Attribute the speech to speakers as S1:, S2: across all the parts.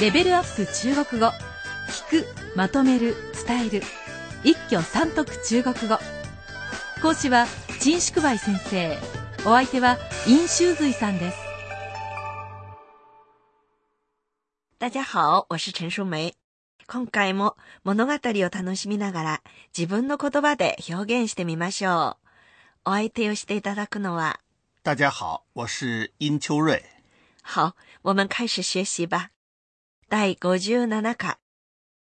S1: レベルアップ中国語聞くまとめる伝える一挙三得中国語講師は陳淑梅先生お相手は尹修瑞さんです
S2: 大家好我是陳淑梅今回も物語を楽しみながら自分の言葉で表現してみましょう。お相手をしていただくのは。
S3: 大家好，我是殷秋瑞。
S2: 好，我们开始学习吧。第57課。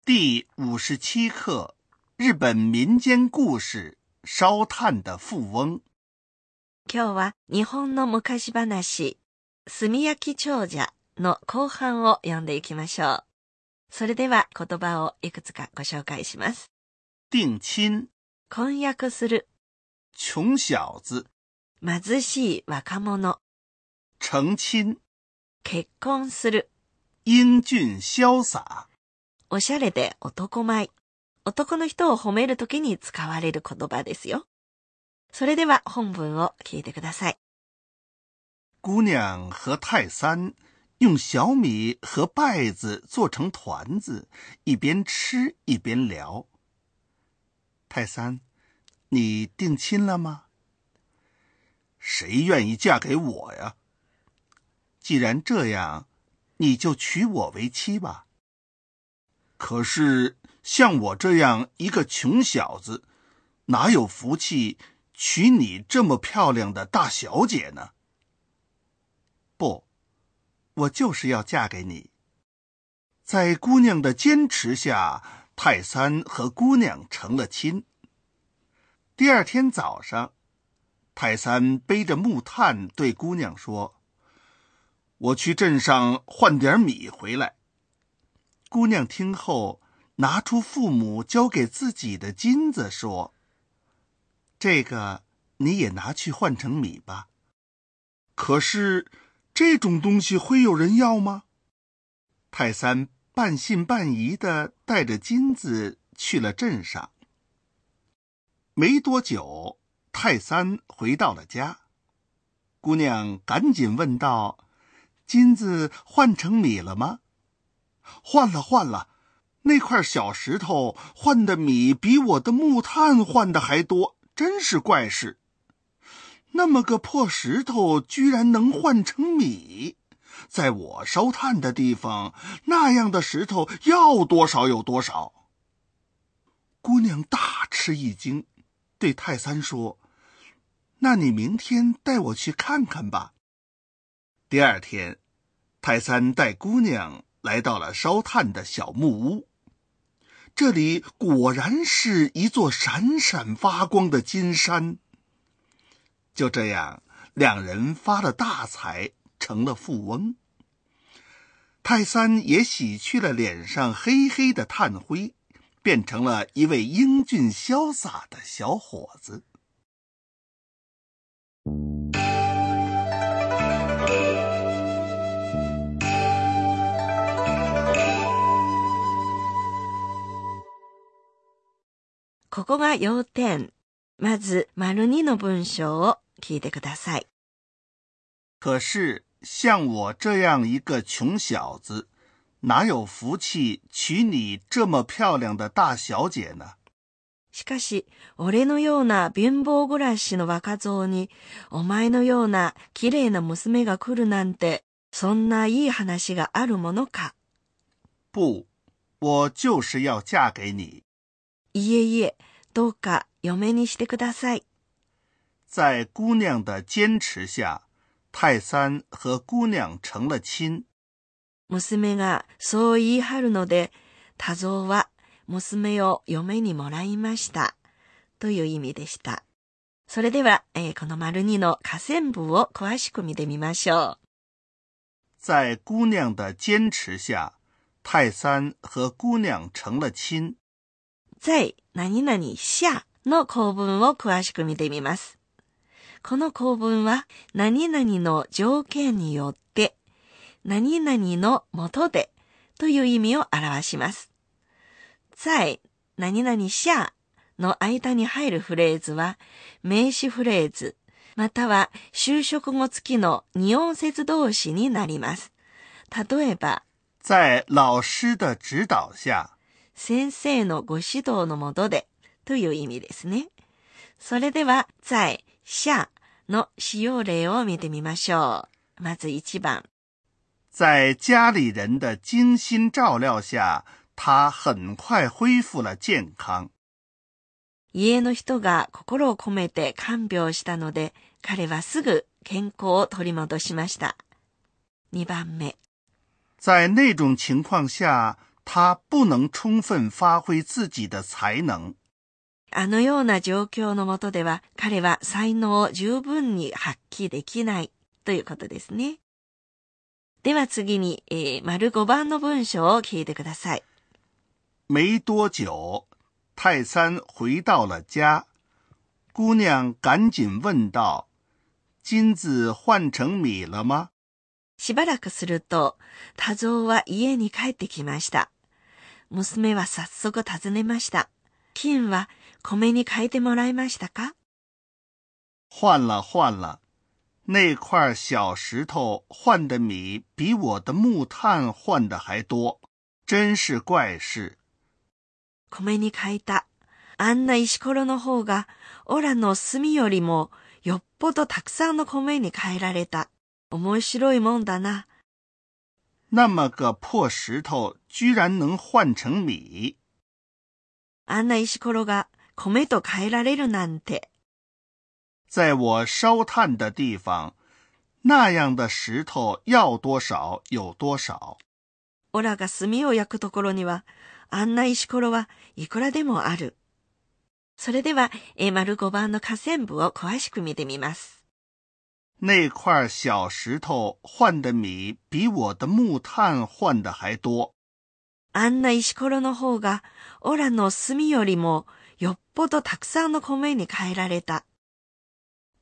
S3: 第五十七課。日本民間故事燒炭的富翁。
S2: 今日は日本の昔話、炭焼き長者の後半を読んでいきましょう。それでは言葉をいくつかご紹介します。
S3: 定親。
S2: 婚約する。
S3: 窮小子。
S2: 貧しい若者。
S3: 成親。
S2: 結婚する。
S3: 英俊潇洒。
S2: おしゃれで男前。男の人を褒めるときに使われる言葉ですよ。それでは本文を聞いてください。
S3: 姑娘和泰山用小米和稗子做成团子，一边吃一边聊。泰山，你定亲了吗？谁愿意嫁给我呀？既然这样， 你就娶我为妻吧。可是像我这样一个穷小子，哪有福气娶你这么漂亮的大小姐呢？不。我就是要嫁给你。在姑娘的坚持下，泰三和姑娘成了亲。第二天早上，泰三背着木炭对姑娘说：“我去镇上换点米回来。”姑娘听后，拿出父母交给自己的金子，说：“这个你也拿去换成米吧。”可是。这种东西会有人要吗？泰三半信半疑的带着金子去了镇上。没多久，泰三回到了家，姑娘赶紧问道：“金子换成米了吗？”“换了，换了。那块小石头换的米比我的木炭换的还多，真是怪事。”那么个破石头居然能换成米，在我烧炭的地方，那样的石头要多少有多少。姑娘大吃一惊，对泰三说：“那你明天带我去看看吧。”第二天，泰三带姑娘来到了烧炭的小木屋，这里果然是一座闪闪发光的金山。就这样，两人发了大财，成了富翁。泰三也洗去了脸上黑黑的炭灰，变成了一位英俊潇洒的小伙子。
S2: ここが要点。まず、丸二の文章を聞いてください。
S3: 可是像我这样一个穷小子，哪有福气娶你这么漂亮的大小姐呢？
S2: しかし、俺のような貧乏暮らしの若造に、お前のような綺麗な娘が来るなんて、そんないい話があるものか？
S3: 不，我就是要嫁给你。
S2: いえいえ、どうか嫁にしてください。
S3: 在姑娘的坚持下，泰三和姑娘成了亲。
S2: 娘がそう言い張るので、多蔵は娘を嫁にもらいました。という意味でした。それでは、えー、この丸二の下線部を詳しく見てみましょう。
S3: 在姑娘的坚持下，泰三和姑娘成了亲。
S2: 在何々下の構文を詳しく見てみます。この構文は何々の条件によって何々のもとでという意味を表します。在何々下の間に入るフレーズは名詞フレーズまたは修飾語付きの二音節動詞になります。例えば、
S3: 在老師的指導下，
S2: 先生のご指導のもとでという意味ですね。それでは、在下の使用例を見てみましょう。まず1番。
S3: 在家里人的精心照料下，他很快恢復了健康。
S2: 家の人が心を込めて看病したので、彼はすぐ健康を取り戻しました。2番目。
S3: 在那種情況下，他不能充分發揮自己的才能。
S2: あのような状況のもとでは、彼は才能を十分に発揮できないということですね。では次に、えー、丸5番の文章を聞いてください。
S3: 没多久，泰山回到了家。姑娘趕緊問道：“金子換成米了嗎？”
S2: しばらくすると、多蔵は家に帰ってきました。娘は早速尋ねました。金は米に変えてもらいましたか？
S3: 換了換了。那塊小石頭換的米比我的木炭換的還多，真是怪事。
S2: 米に変えた。あんな石ころの方が、オラの炭よりもよっぽどたくさんの米に変えられた。面白いもんだな。
S3: 那麼個破石頭居然能換成米。
S2: あんな石ころが米と変えられるなんて。
S3: 在我燒炭的地方，那樣的石頭要多少有多少。
S2: オラが炭を焼くところには、あんな石ころはいくらでもある。それでは、A 丸5番の下線部を詳しく見てみます。
S3: 那塊小石頭換的米比我的木炭換的還多。
S2: あんな石ころの方が、オラの炭よりもよっぽどたくさんの米に変えられた。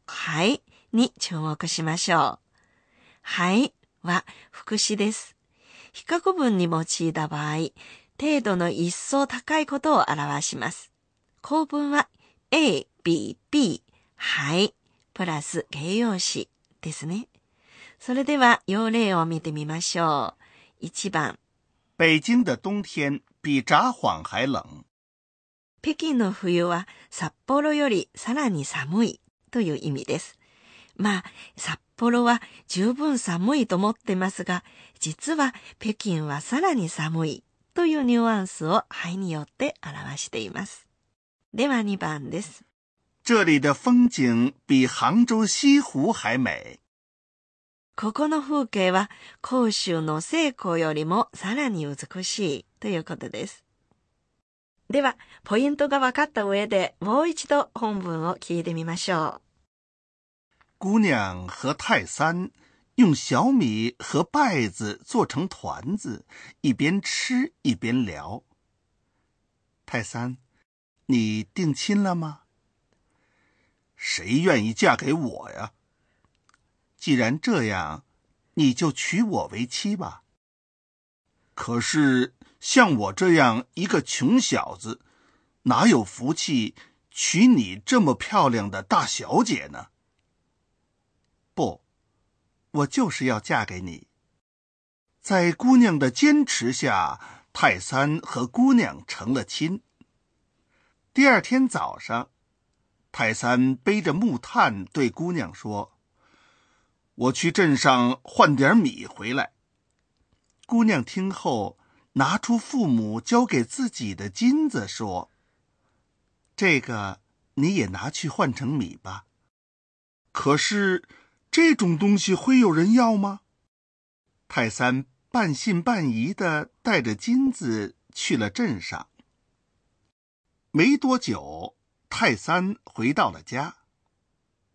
S2: はいに注目しましょう。はいは副詞です。比較文に用いた場合、程度の一層高いことを表します。構文は A, B, B, はい、プラス形容詞ですね。それでは要例を見てみましょう。1番。
S3: 北京的冬天比札幌還冷。
S2: 北京の冬は札幌よりさらに寒いという意味です。まあ、札幌は十分寒いと思ってますが、実は北京はさらに寒いというニュアンスをはいによって表しています。では2番です。
S3: 這裡的風景比杭州西湖還美。
S2: ここの風景は甲州の西湖よりもさらに美しいということです。では、ポイントが分かった上でもう一度本文を聞いてみましょう。
S3: 姑娘和泰三用小米和稗子做成團子，一邊吃一邊聊。泰三，你定親了嗎？ 谁愿意嫁给我呀？既然这样，你就娶我为妻吧。可是像我这样一个穷小子，哪有福气娶你这么漂亮的大小姐呢？不，我就是要嫁给你。在姑娘的坚持下，泰三和姑娘成了亲。第二天早上，泰三背着木炭对姑娘说：“我去镇上换点米回来。”姑娘听后，拿出父母交给自己的金子，说：“这个你也拿去换成米吧。”可是，这种东西会有人要吗？泰三半信半疑的带着金子去了镇上。没多久，泰三回到了家。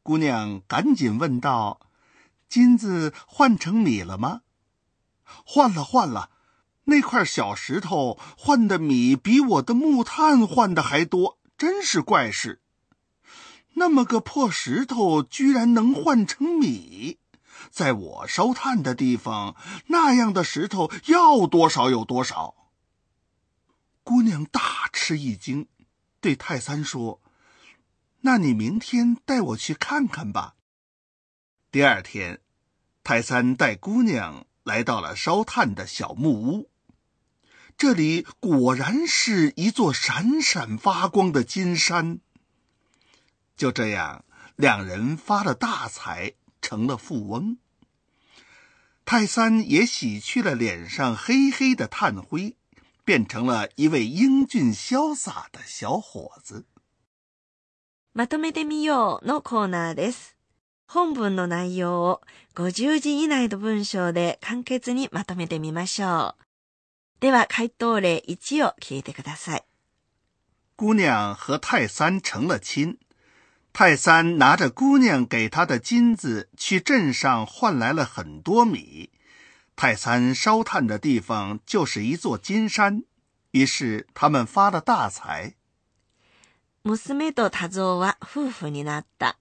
S3: 姑娘赶紧问道：“金子换成米了吗？”“换了，换了。那块小石头换的米比我的木炭换的还多，真是怪事。”那么个破石头居然能换成米，在我烧炭的地方，那样的石头要多少有多少。姑娘大吃一惊，对泰三说：“那你明天带我去看看吧。”第二天，泰三带姑娘来到了烧炭的小木屋。这里果然是一座闪闪发光的金山。就这样，两人发了大财，成了富翁。泰山也洗去了脸上黑黑的炭灰，变成了一位英俊潇洒的小伙子。
S2: まとめてみようのコーナーです。本文の内容を50字以内の文章で簡潔にまとめてみましょう。では回答例1を聞いてください。
S3: 姑娘和泰三成了亲。泰三拿着姑娘给他的金子去镇上换来了很多米。泰三烧炭的地方就是一座金山，于是他们发了大财。
S2: 娘と田蔵は夫婦になった。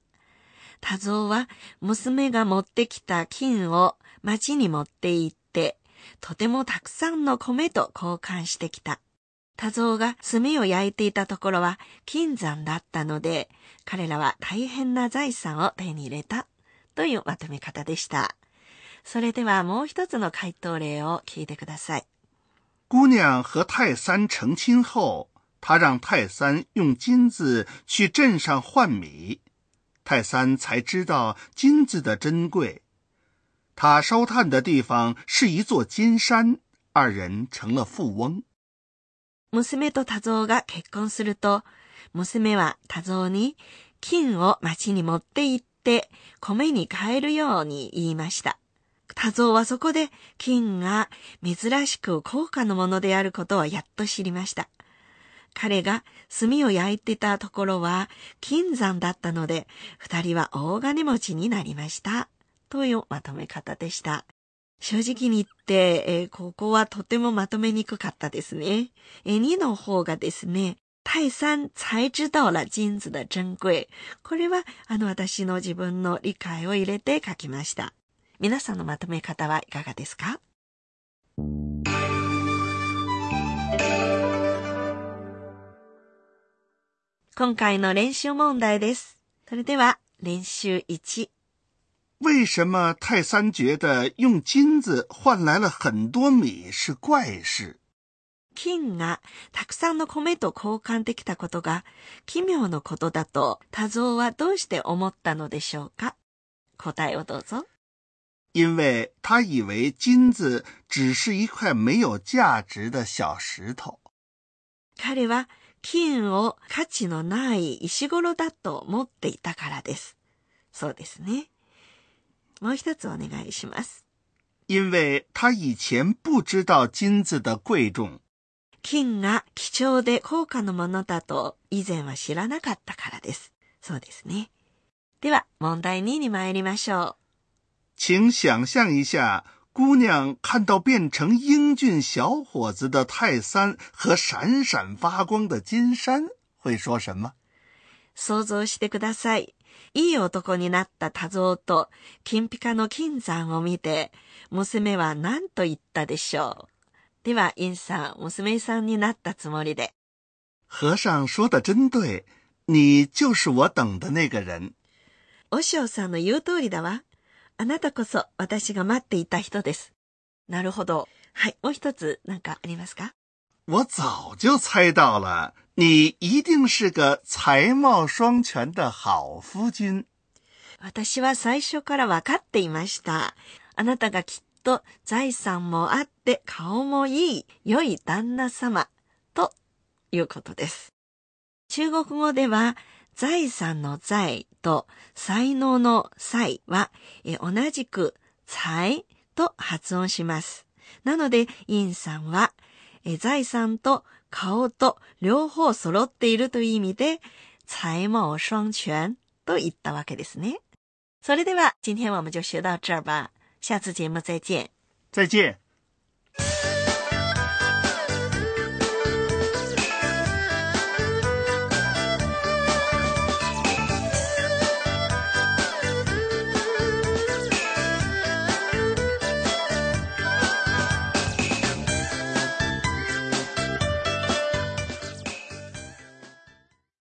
S2: 田蔵は娘が持ってきた金を町に持って行って、とてもたくさんの米と交換してきた。多蔵が炭を焼いていたところは金山だったので、彼らは大変な財産を手に入れたというまとめ方でした。それではもう一つの回答例を聞いてください。
S3: 姑娘和泰三成亲后，她让泰三用金子去镇上换米，泰三才知道金子的珍贵。他烧炭的地方是一座金山，二人成了富翁。
S2: 娘と多蔵が結婚すると、娘は多蔵に金を町に持って行って米に変えるように言いました。多蔵はそこで金が珍しく高価なものであることをやっと知りました。 彼が炭を焼いてたところは金山だったので、二人は大金持ちになりました。というまとめ方でした。正直に言って、えー、ここはとてもまとめにくかったですね。えー、2の方がですね、泰山才知道了金子的珍贵。これは、あの、私の自分の理解を入れて書きました。皆さんのまとめ方はいかがですか？今回の練習問題です。それでは、練習1。
S3: 为什么泰三觉得用金子换来了很多米是怪事？
S2: 金がたくさんの米と交換できたことが奇妙なことだと多蔵はどうして思ったのでしょうか？答えをどうぞ。
S3: 因为他以为金子只是一块没有价值的小石头。
S2: 彼は金を価値のない石ころだと思っていたからです。そうですね。もう一つお願いします。
S3: 因为他以前不知道金子的贵重。
S2: 金が貴重で高価なものだと以前は知らなかったからです。そうですね。では、問題2に参りましょう。
S3: 请想象一下，姑娘看到变成英俊小伙子的泰三和闪闪发光的金山，会说什么？
S2: 想像してください。いい男になった多蔵と金ピカの金山を見て、娘は何と言ったでしょう。では、インさん、娘さんになったつもりで。
S3: 和尚说的真对。你就是我等的那个人。
S2: お尚さんの言う通りだわ。あなたこそ私が待っていた人です。なるほど。はい、もう一つ何かありますか？
S3: 我早就猜到了。你一定是个才貌双全的好夫君。
S2: 私は最初から分かっていました。あなたがきっと財産もあって顔もいい良い旦那様ということです。中国語では財産の財と才能の才はえ同じく才と発音します。なので、インさんはえ財産と顔と両方揃っているという意味で、才貌双全と言ったわけですね。それでは、今天我们就学到这儿吧。下次节目再见。
S3: 再见。